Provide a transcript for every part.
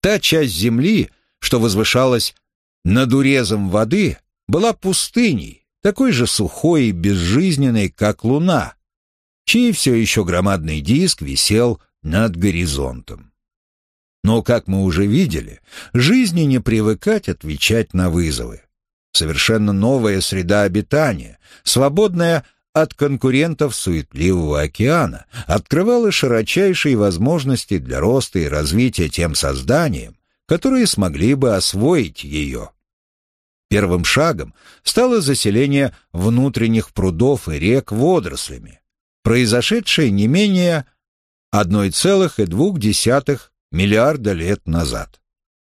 Та часть земли, что возвышалась над урезом воды, была пустыней, такой же сухой и безжизненной, как луна, чей все еще громадный диск висел над горизонтом. Но, как мы уже видели, жизни не привыкать отвечать на вызовы. Совершенно новая среда обитания, свободная от конкурентов суетливого океана, открывала широчайшие возможности для роста и развития тем созданиям, которые смогли бы освоить ее. Первым шагом стало заселение внутренних прудов и рек водорослями, произошедшее не менее 1,2 миллиарда лет назад.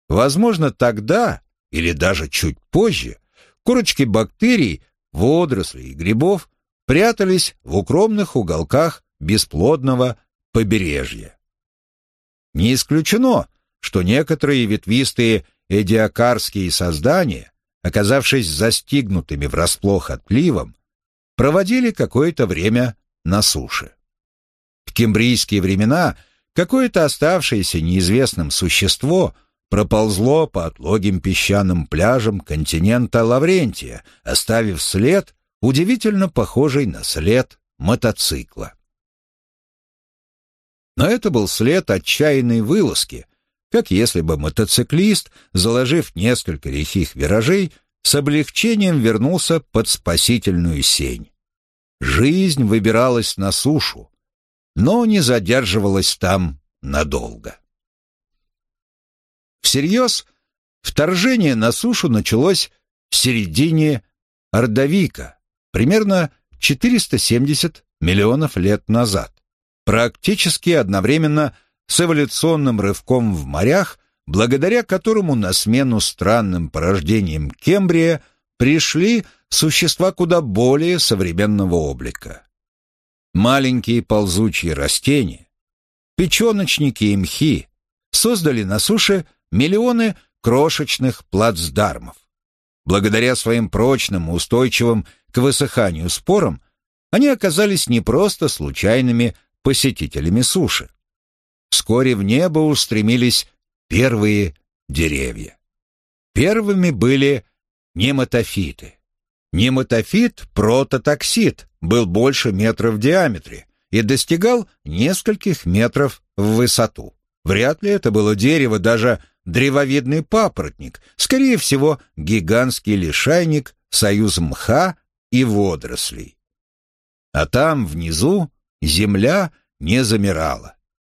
Возможно, тогда, или даже чуть позже, корочки бактерий, водорослей и грибов прятались в укромных уголках бесплодного побережья. Не исключено, что некоторые ветвистые эдиакарские создания, оказавшись застигнутыми врасплох отливом, проводили какое-то время на суше. В кембрийские времена какое-то оставшееся неизвестным существо проползло по отлогим песчаным пляжам континента Лаврентия, оставив след, удивительно похожий на след мотоцикла. Но это был след отчаянной вылазки, как если бы мотоциклист, заложив несколько лихих виражей, с облегчением вернулся под спасительную сень. Жизнь выбиралась на сушу, но не задерживалась там надолго. Всерьез, вторжение на сушу началось в середине Ордовика, примерно 470 миллионов лет назад, практически одновременно с эволюционным рывком в морях, благодаря которому на смену странным порождениям Кембрия пришли существа куда более современного облика. Маленькие ползучие растения, печеночники и мхи создали на суше миллионы крошечных плацдармов. Благодаря своим прочным, устойчивым к высыханию спорам, они оказались не просто случайными посетителями суши. Вскоре в небо устремились первые деревья. Первыми были нематофиты. Нематофит прототоксид был больше метра в диаметре и достигал нескольких метров в высоту. Вряд ли это было дерево, даже древовидный папоротник, скорее всего, гигантский лишайник, союз мха и водорослей. А там, внизу, земля не замирала.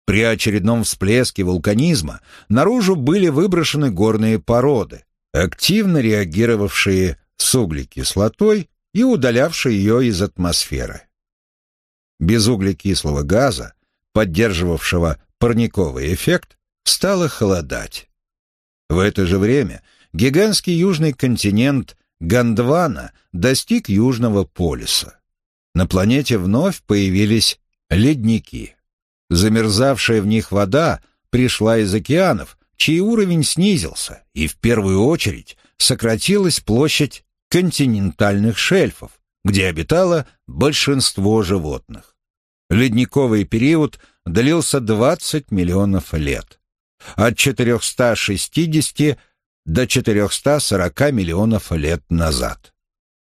При очередном всплеске вулканизма наружу были выброшены горные породы, активно реагировавшие с углекислотой и удалявшие ее из атмосферы. Без углекислого газа, поддерживавшего парниковый эффект, стало холодать. В это же время гигантский южный континент Гондвана достиг Южного полюса. На планете вновь появились ледники. Замерзавшая в них вода пришла из океанов, чей уровень снизился, и в первую очередь сократилась площадь континентальных шельфов, где обитало большинство животных. Ледниковый период длился 20 миллионов лет. От 460 до 440 миллионов лет назад.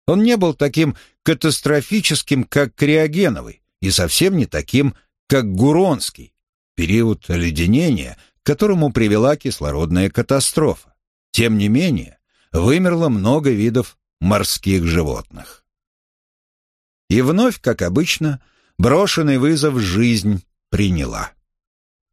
Он не был таким катастрофическим, как криогеновый, и совсем не таким, как Гуронский, период оледенения, к которому привела кислородная катастрофа. Тем не менее, вымерло много видов морских животных. И вновь, как обычно, брошенный вызов жизнь приняла.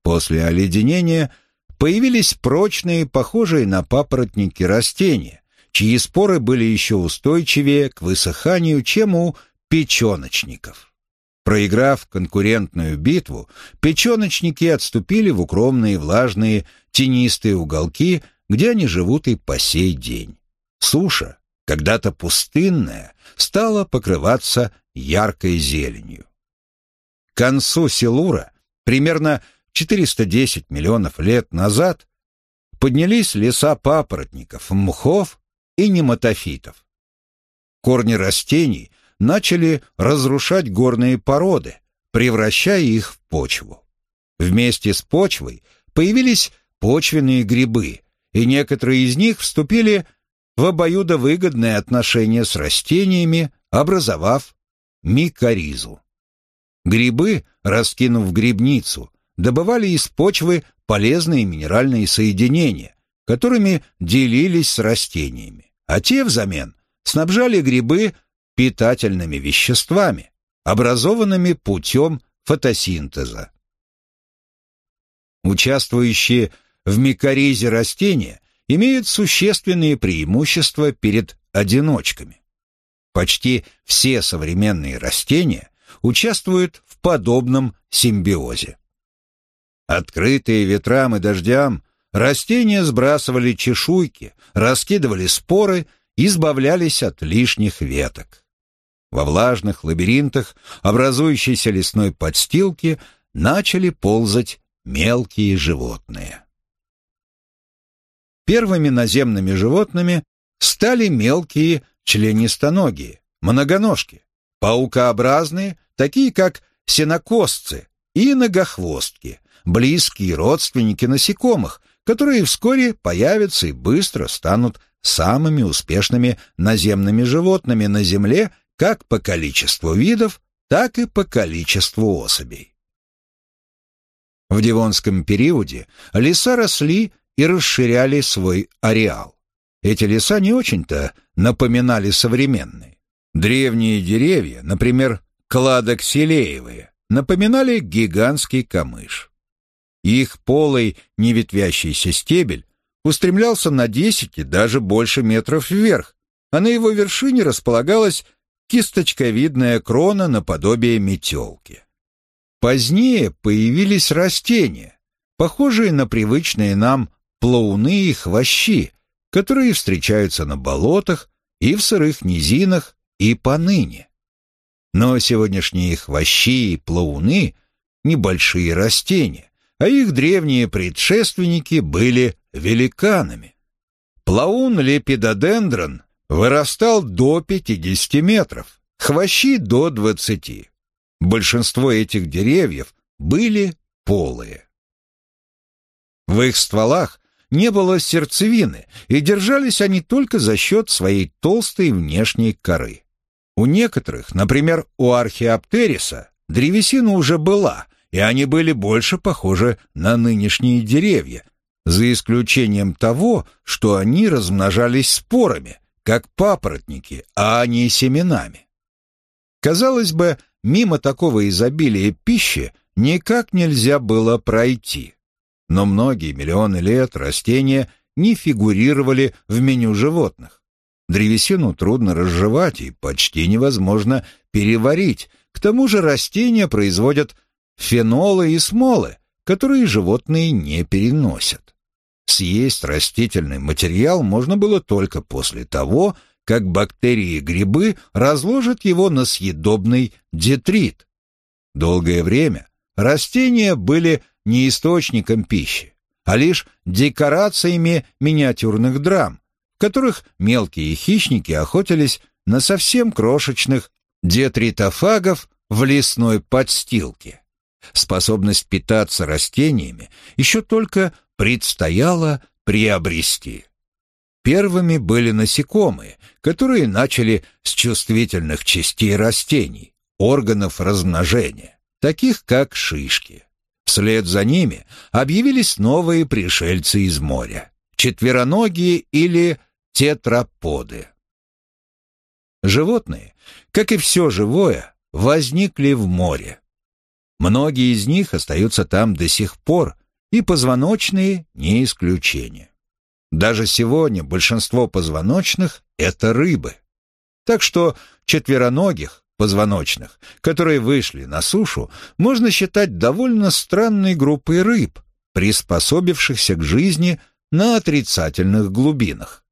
После оледенения появились прочные, похожие на папоротники растения, чьи споры были еще устойчивее к высыханию, чем у печеночников. Проиграв конкурентную битву, печеночники отступили в укромные влажные тенистые уголки, где они живут и по сей день. Суша, когда-то пустынная, стала покрываться яркой зеленью. К концу Силура, примерно 410 миллионов лет назад, поднялись леса папоротников, мхов и нематофитов. Корни растений начали разрушать горные породы, превращая их в почву. Вместе с почвой появились почвенные грибы, и некоторые из них вступили в обоюдовыгодные отношения с растениями, образовав микоризу. Грибы, раскинув грибницу, добывали из почвы полезные минеральные соединения, которыми делились с растениями, а те взамен снабжали грибы питательными веществами, образованными путем фотосинтеза. Участвующие в микоризе растения имеют существенные преимущества перед одиночками. Почти все современные растения участвуют в подобном симбиозе. Открытые ветрам и дождям, растения сбрасывали чешуйки, раскидывали споры, избавлялись от лишних веток. Во влажных лабиринтах образующейся лесной подстилки начали ползать мелкие животные. Первыми наземными животными стали мелкие членистоногие, многоножки, паукообразные, такие как сенокосцы и ногохвостки, близкие родственники насекомых, которые вскоре появятся и быстро станут самыми успешными наземными животными на Земле как по количеству видов, так и по количеству особей. В Девонском периоде леса росли и расширяли свой ареал. Эти леса не очень-то напоминали современные. Древние деревья, например, кладокселеевые, напоминали гигантский камыш. Их полый неветвящийся стебель устремлялся на 10 и даже больше метров вверх, а на его вершине располагалась кисточковидная крона наподобие метелки. Позднее появились растения, похожие на привычные нам плауны и хвощи, которые встречаются на болотах и в сырых низинах и поныне. Но сегодняшние хвощи и плауны — небольшие растения, а их древние предшественники были великанами. Плаун лепидодендрон вырастал до 50 метров, хвощи до 20. Большинство этих деревьев были полые. В их стволах не было сердцевины, и держались они только за счет своей толстой внешней коры. У некоторых, например, у археоптериса, древесина уже была, и они были больше похожи на нынешние деревья, за исключением того, что они размножались спорами, как папоротники, а не семенами. Казалось бы, мимо такого изобилия пищи никак нельзя было пройти. Но многие миллионы лет растения не фигурировали в меню животных. Древесину трудно разжевать и почти невозможно переварить. К тому же растения производят фенолы и смолы, которые животные не переносят. Съесть растительный материал можно было только после того, как бактерии и грибы разложат его на съедобный детрит. Долгое время растения были не источником пищи, а лишь декорациями миниатюрных драм, в которых мелкие хищники охотились на совсем крошечных детритофагов в лесной подстилке. Способность питаться растениями еще только предстояло приобрести. Первыми были насекомые, которые начали с чувствительных частей растений, органов размножения, таких как шишки. Вслед за ними объявились новые пришельцы из моря – четвероногие или тетраподы. Животные, как и все живое, возникли в море. Многие из них остаются там до сих пор, и позвоночные не исключение. Даже сегодня большинство позвоночных – это рыбы. Так что четвероногих, позвоночных, которые вышли на сушу, можно считать довольно странной группой рыб, приспособившихся к жизни на отрицательных глубинах.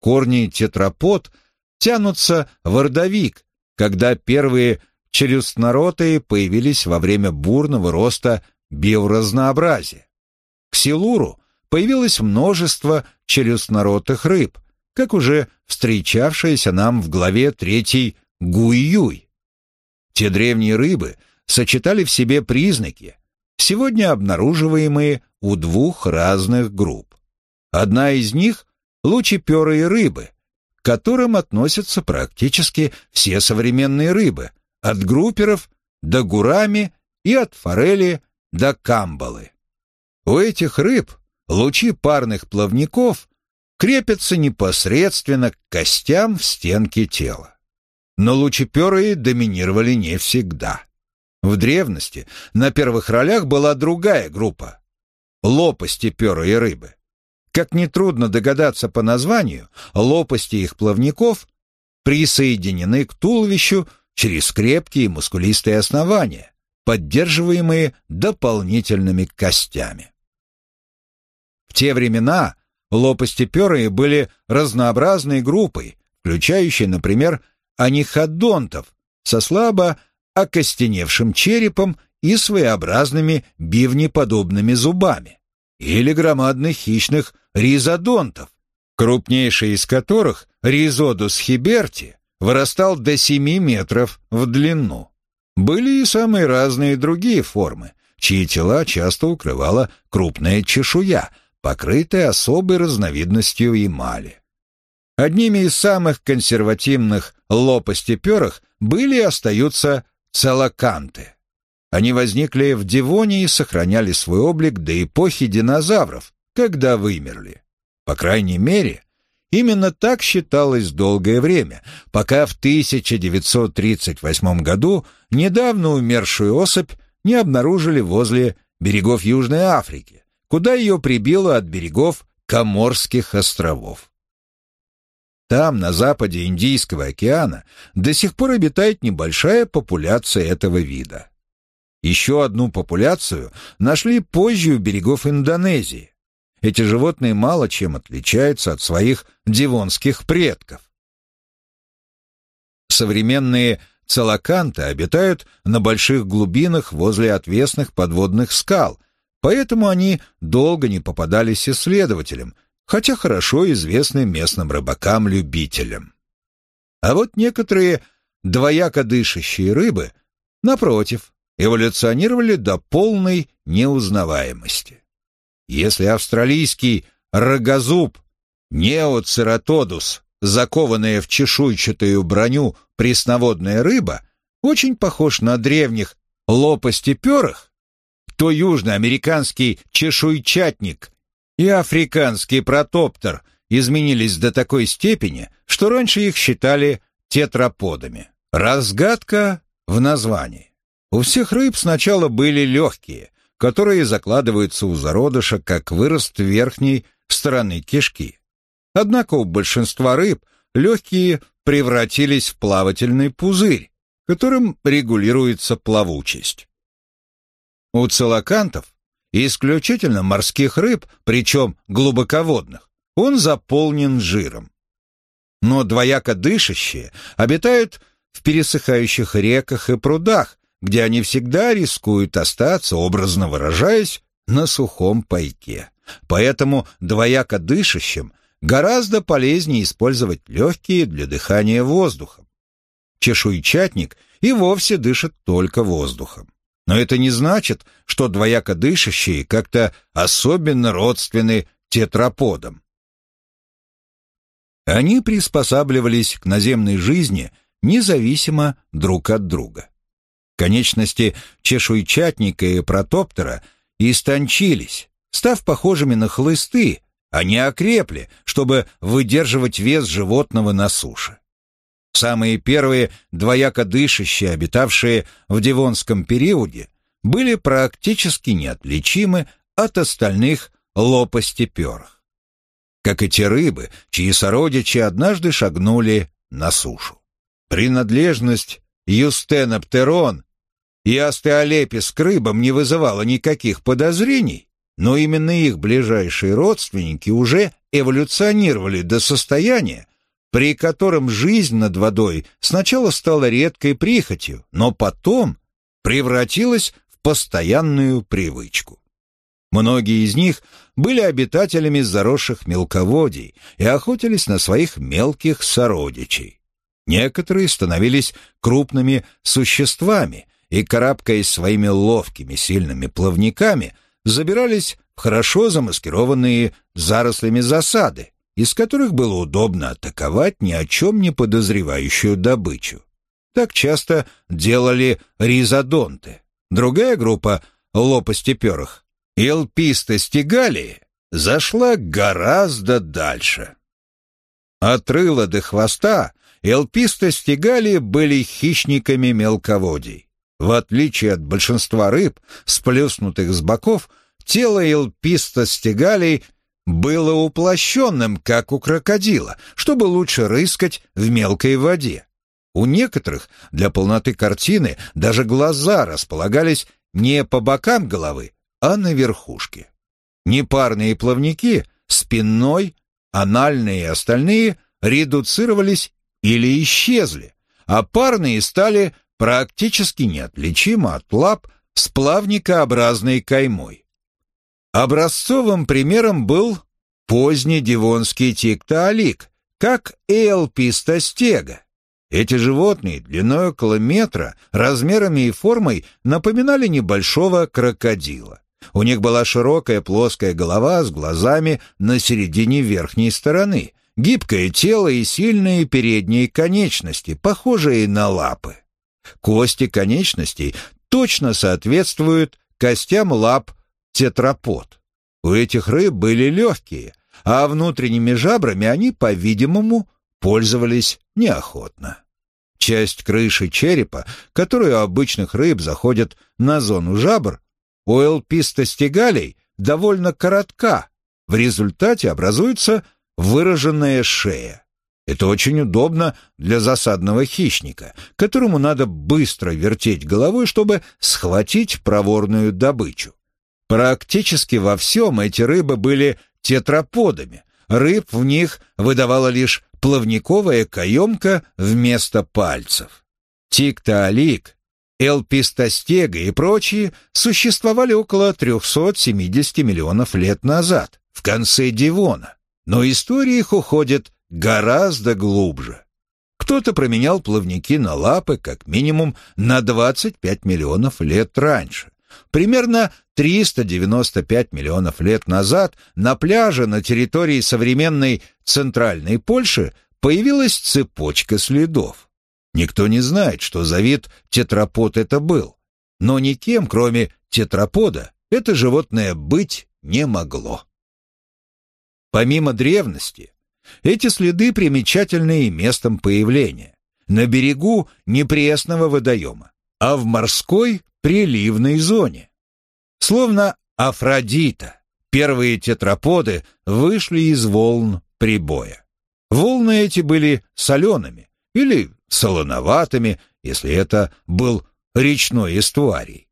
Корни тетрапод тянутся в ордовик, когда первые челюстноротые появились во время бурного роста биоразнообразия. К силуру появилось множество челюстноротых рыб, как уже встречавшаяся нам в главе 3 Гуй-Юй. Те древние рыбы сочетали в себе признаки, сегодня обнаруживаемые у двух разных групп. Одна из них – лучеперые рыбы, к которым относятся практически все современные рыбы, от групперов до гурами и от форели до камбалы. У этих рыб лучи парных плавников крепятся непосредственно к костям в стенке тела. Но лучеперые доминировали не всегда. В древности на первых ролях была другая группа — лопастеперые рыбы. Как нетрудно догадаться по названию, лопасти их плавников присоединены к туловищу через крепкие мускулистые основания, поддерживаемые дополнительными костями. В те времена лопастеперые были разнообразной группой, включающей, например, аниходонтов со слабо окостеневшим черепом и своеобразными бивнеподобными зубами, или громадных хищных ризодонтов, крупнейший из которых, ризодус хиберти, вырастал до 7 метров в длину. Были и самые разные другие формы, чьи тела часто укрывала крупная чешуя, покрытая особой разновидностью эмали. Одними из самых консервативных лопастеперых были и остаются целоканты. Они возникли в Дивоне и сохраняли свой облик до эпохи динозавров, когда вымерли. По крайней мере, именно так считалось долгое время, пока в 1938 году недавно умершую особь не обнаружили возле берегов Южной Африки, куда ее прибило от берегов Коморских островов. Там, на западе Индийского океана, до сих пор обитает небольшая популяция этого вида. Еще одну популяцию нашли позже у берегов Индонезии. Эти животные мало чем отличаются от своих дивонских предков. Современные целоканты обитают на больших глубинах возле отвесных подводных скал, поэтому они долго не попадались исследователям, хотя хорошо известны местным рыбакам-любителям. А вот некоторые двояко дышащие рыбы, напротив, эволюционировали до полной неузнаваемости. Если австралийский рогозуб неоцератодус, закованная в чешуйчатую броню пресноводная рыба, очень похож на древних лопастеперых, то южноамериканский чешуйчатник и африканский протоптер изменились до такой степени, что раньше их считали тетраподами. Разгадка в названии. У всех рыб сначала были легкие, которые закладываются у зародыша как вырост верхней стороны кишки. Однако у большинства рыб легкие превратились в плавательный пузырь, которым регулируется плавучесть. У целокантов исключительно морских рыб, причем глубоководных, он заполнен жиром. Но двояко дышащие обитают в пересыхающих реках и прудах, где они всегда рискуют остаться, образно выражаясь, на сухом пайке. Поэтому двояко дышащим гораздо полезнее использовать легкие для дыхания воздухом. Чешуйчатник и вовсе дышит только воздухом. Но это не значит, что двояко дышащие как-то особенно родственны тетраподам. Они приспосабливались к наземной жизни независимо друг от друга. Конечности чешуйчатника и протоптера истончились, став похожими на хлысты, они окрепли, чтобы выдерживать вес животного на суше. Самые первые двояко дышащие, обитавшие в Девонском периоде, были практически неотличимы от остальных лопастеперых. Как и те рыбы, чьи сородичи однажды шагнули на сушу. Принадлежность Юстеноптерон и Астеолепис к рыбам не вызывала никаких подозрений, но именно их ближайшие родственники уже эволюционировали до состояния, при котором жизнь над водой сначала стала редкой прихотью, но потом превратилась в постоянную привычку. Многие из них были обитателями заросших мелководий и охотились на своих мелких сородичей. Некоторые становились крупными существами и, карабкаясь своими ловкими сильными плавниками, забирались в хорошо замаскированные зарослями засады, из которых было удобно атаковать ни о чем не подозревающую добычу. Так часто делали ризодонты. Другая группа лопастеперых, элписто-стегалии, зашла гораздо дальше. От рыла до хвоста элписто-стегалии были хищниками мелководий. В отличие от большинства рыб, сплюснутых с боков, тело элписто-стегалей было уплощенным, как у крокодила, чтобы лучше рыскать в мелкой воде. У некоторых для полноты картины даже глаза располагались не по бокам головы, а на верхушке. Непарные плавники, спинной, анальные и остальные редуцировались или исчезли, а парные стали практически неотличимы от лап с плавникообразной каймой. Образцовым примером был поздний дивонский тиктоалик, как элпистостега. Эти животные длиной около метра, размерами и формой напоминали небольшого крокодила. У них была широкая плоская голова с глазами на середине верхней стороны, гибкое тело и сильные передние конечности, похожие на лапы. Кости конечностей точно соответствуют костям лап тетрапод. У этих рыб были легкие, а внутренними жабрами они, по-видимому, пользовались неохотно. Часть крыши черепа, которую у обычных рыб заходит на зону жабр, у элпистостегалей довольно коротка, в результате образуется выраженная шея. Это очень удобно для засадного хищника, которому надо быстро вертеть головой, чтобы схватить проворную добычу. Практически во всем эти рыбы были тетраподами. Рыб в них выдавала лишь плавниковая каемка вместо пальцев. Тиктоалик, элпистостега и прочие существовали около 370 миллионов лет назад, в конце Дивона, но история их уходит гораздо глубже. Кто-то променял плавники на лапы как минимум на 25 миллионов лет раньше. Примерно 395 миллионов лет назад на пляже на территории современной Центральной Польши появилась цепочка следов. Никто не знает, что за вид тетрапод это был, но никем, кроме тетрапода, это животное быть не могло. Помимо древности, эти следы примечательны и местом появления. На берегу непресного водоема, а в морской приливной зоне. Словно Афродита, первые тетраподы вышли из волн прибоя. Волны эти были солеными или солоноватыми, если это был речной эстуарий.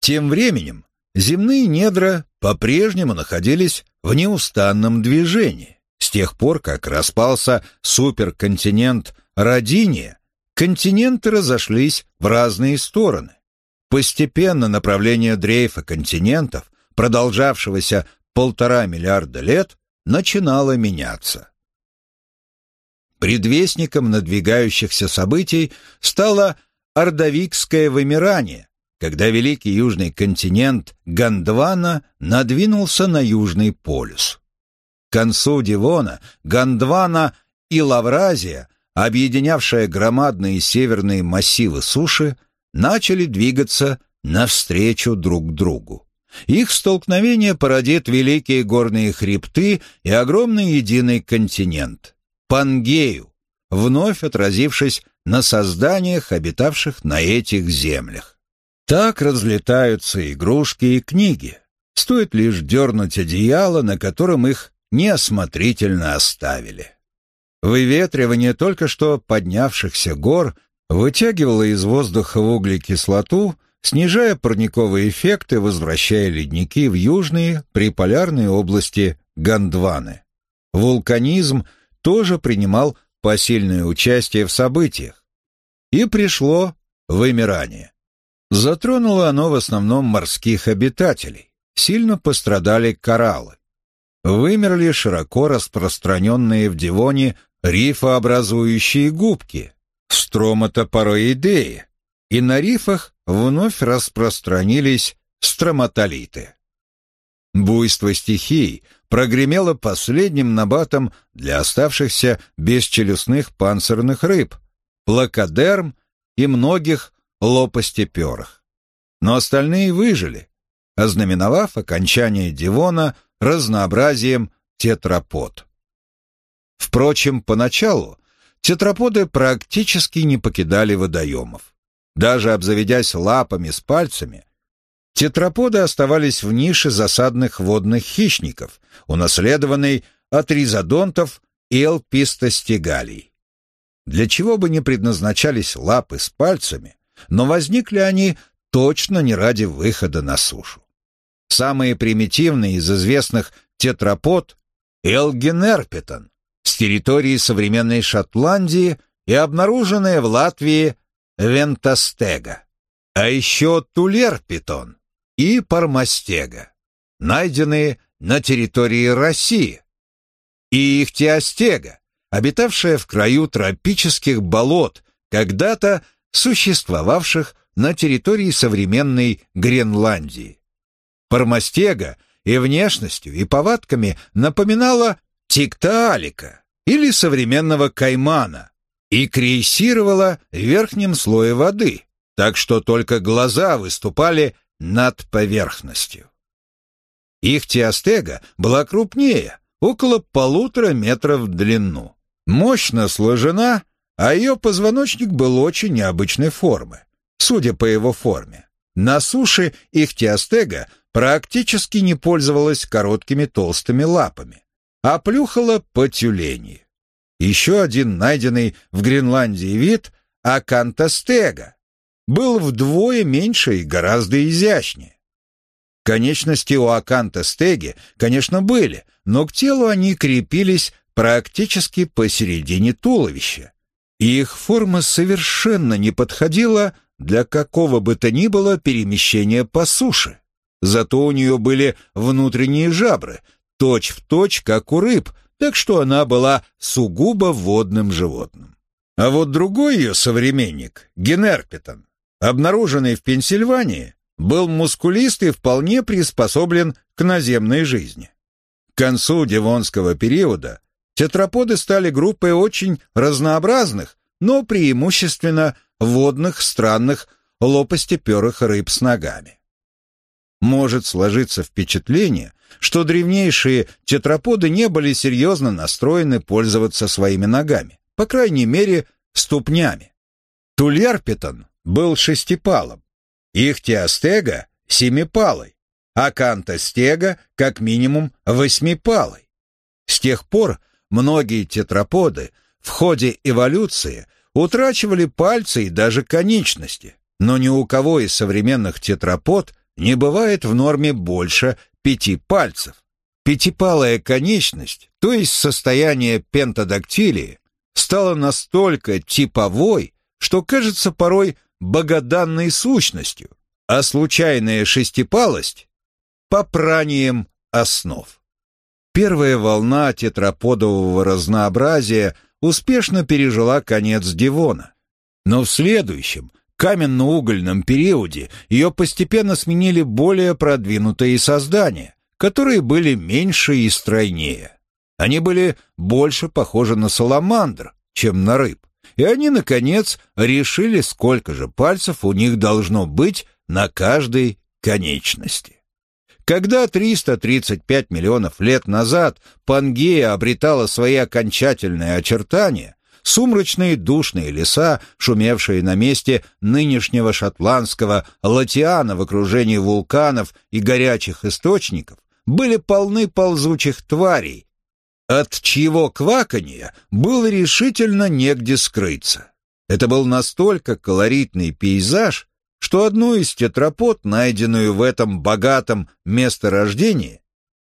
Тем временем земные недра по-прежнему находились в неустанном движении. С тех пор, как распался суперконтинент Родиния, континенты разошлись в разные стороны. Постепенно направление дрейфа континентов, продолжавшегося полтора миллиарда лет, начинало меняться. Предвестником надвигающихся событий стало ордовикское вымирание, когда великий южный континент Гондвана надвинулся на Южный полюс. Концу Дивона Гондвана и Лавразия, объединявшая громадные северные массивы суши, начали двигаться навстречу друг другу. Их столкновение породит великие горные хребты и огромный единый континент – Пангею, вновь отразившись на созданиях, обитавших на этих землях. Так разлетаются игрушки и книги. Стоит лишь дернуть одеяло, на котором их неосмотрительно оставили. Выветривание только что поднявшихся гор вытягивала из воздуха углекислоту, снижая парниковый эффект и возвращая ледники в южные приполярные области Гондваны. Вулканизм тоже принимал посильное участие в событиях. И пришло вымирание. Затронуло оно в основном морских обитателей. Сильно пострадали кораллы. Вымерли широко распространенные в Дивоне рифообразующие губки, строматопороидеи, и на рифах вновь распространились строматолиты. Буйство стихий прогремело последним набатом для оставшихся бесчелюстных панцирных рыб, плакодерм и многих лопастеперых. Но остальные выжили, ознаменовав окончание Дивона разнообразием тетрапод. Впрочем, поначалу тетраподы практически не покидали водоемов. Даже обзаведясь лапами с пальцами, тетраподы оставались в нише засадных водных хищников, унаследованной от ризодонтов и элпистостегалий. Для чего бы не предназначались лапы с пальцами, но возникли они точно не ради выхода на сушу. Самые примитивные из известных тетрапод — Элгенерпетон с территории современной Шотландии и обнаруженная в Латвии Вентастега, а еще Тулерпитон и Пармастега, найденные на территории России, и Ихтиостега, обитавшая в краю тропических болот, когда-то существовавших на территории современной Гренландии. Пармастега и внешностью, и повадками напоминала тиктаалика или современного каймана и крейсировала в верхнем слое воды, так что только глаза выступали над поверхностью. Их тиастега была крупнее, около полутора метров в длину. Мощно сложена, а ее позвоночник был очень необычной формы, судя по его форме. На суше их тиастега практически не пользовалась короткими толстыми лапами, а плюхала по тюлени. Еще один найденный в Гренландии вид — акантостега, был вдвое меньше и гораздо изящнее. Конечности у акантостеги, конечно, были, но к телу они крепились практически посередине туловища, и их форма совершенно не подходила для какого бы то ни было перемещения по суше. Зато у нее были внутренние жабры, точь-в-точь, точь, как у рыб, так что она была сугубо водным животным. А вот другой ее современник, Генерпетон, обнаруженный в Пенсильвании, был мускулист и вполне приспособлен к наземной жизни. К концу Девонского периода тетраподы стали группой очень разнообразных, но преимущественно водных странных лопастеперых рыб с ногами может сложиться впечатление, что древнейшие тетраподы не были серьезно настроены пользоваться своими ногами, по крайней мере, ступнями. Тульярпитон был шестипалым, Ихтиостега — семипалой, а Кантостега — как минимум восьмипалой. С тех пор многие тетраподы в ходе эволюции утрачивали пальцы и даже конечности, но ни у кого из современных тетрапод не бывает в норме больше пяти пальцев. Пятипалая конечность, то есть состояние пентадактилии, стала настолько типовой, что кажется порой богоданной сущностью, а случайная шестипалость — попранием основ. Первая волна тетраподового разнообразия успешно пережила конец Дивона, но в следующем, каменно-угольном периоде ее постепенно сменили более продвинутые создания, которые были меньше и стройнее. Они были больше похожи на саламандр, чем на рыб, и они, наконец, решили, сколько же пальцев у них должно быть на каждой конечности. Когда 335 миллионов лет назад Пангея обретала свои окончательные очертания, Сумрачные душные леса, шумевшие на месте нынешнего шотландского Латиана в окружении вулканов и горячих источников, были полны ползучих тварей, от чьего кваканья было решительно негде скрыться. Это был настолько колоритный пейзаж, что одну из тетрапод, найденную в этом богатом месторождении,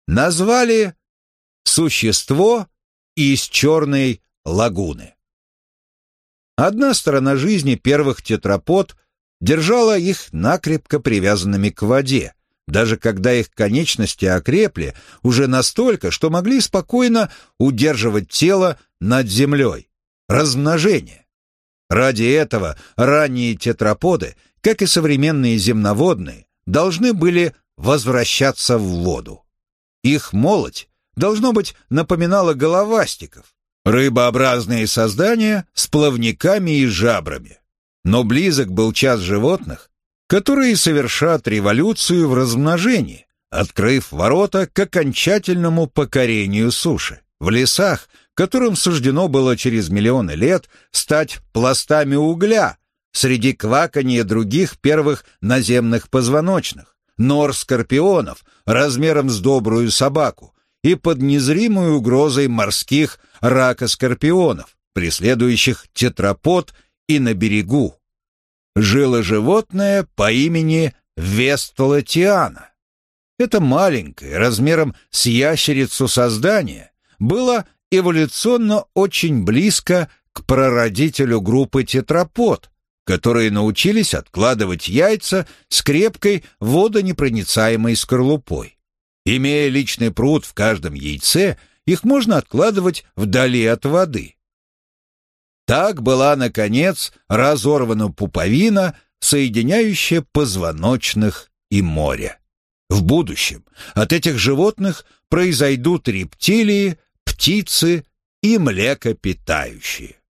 назвали «Существо из черной лагуны. Одна сторона жизни первых тетрапод держала их накрепко привязанными к воде, даже когда их конечности окрепли уже настолько, что могли спокойно удерживать тело над землей. Размножение. Ради этого ранние тетраподы, как и современные земноводные, должны были возвращаться в воду. Их молоть, должно быть, напоминала головастиков, рыбообразные создания с плавниками и жабрами. Но близок был час животных, которые совершат революцию в размножении, открыв ворота к окончательному покорению суши. В лесах, которым суждено было через миллионы лет стать пластами угля среди кваканья других первых наземных позвоночных, нор-скорпионов размером с добрую собаку и под незримой угрозой морских ракоскорпионов, преследующих тетрапод и на берегу. Жило животное по имени Вестолатиана. Это маленькое, размером с ящерицу создание, было эволюционно очень близко к прародителю группы тетрапод, которые научились откладывать яйца с крепкой водонепроницаемой скорлупой. Имея личный пруд в каждом яйце, их можно откладывать вдали от воды. Так была, наконец, разорвана пуповина, соединяющая позвоночных и море. В будущем от этих животных произойдут рептилии, птицы и млекопитающие.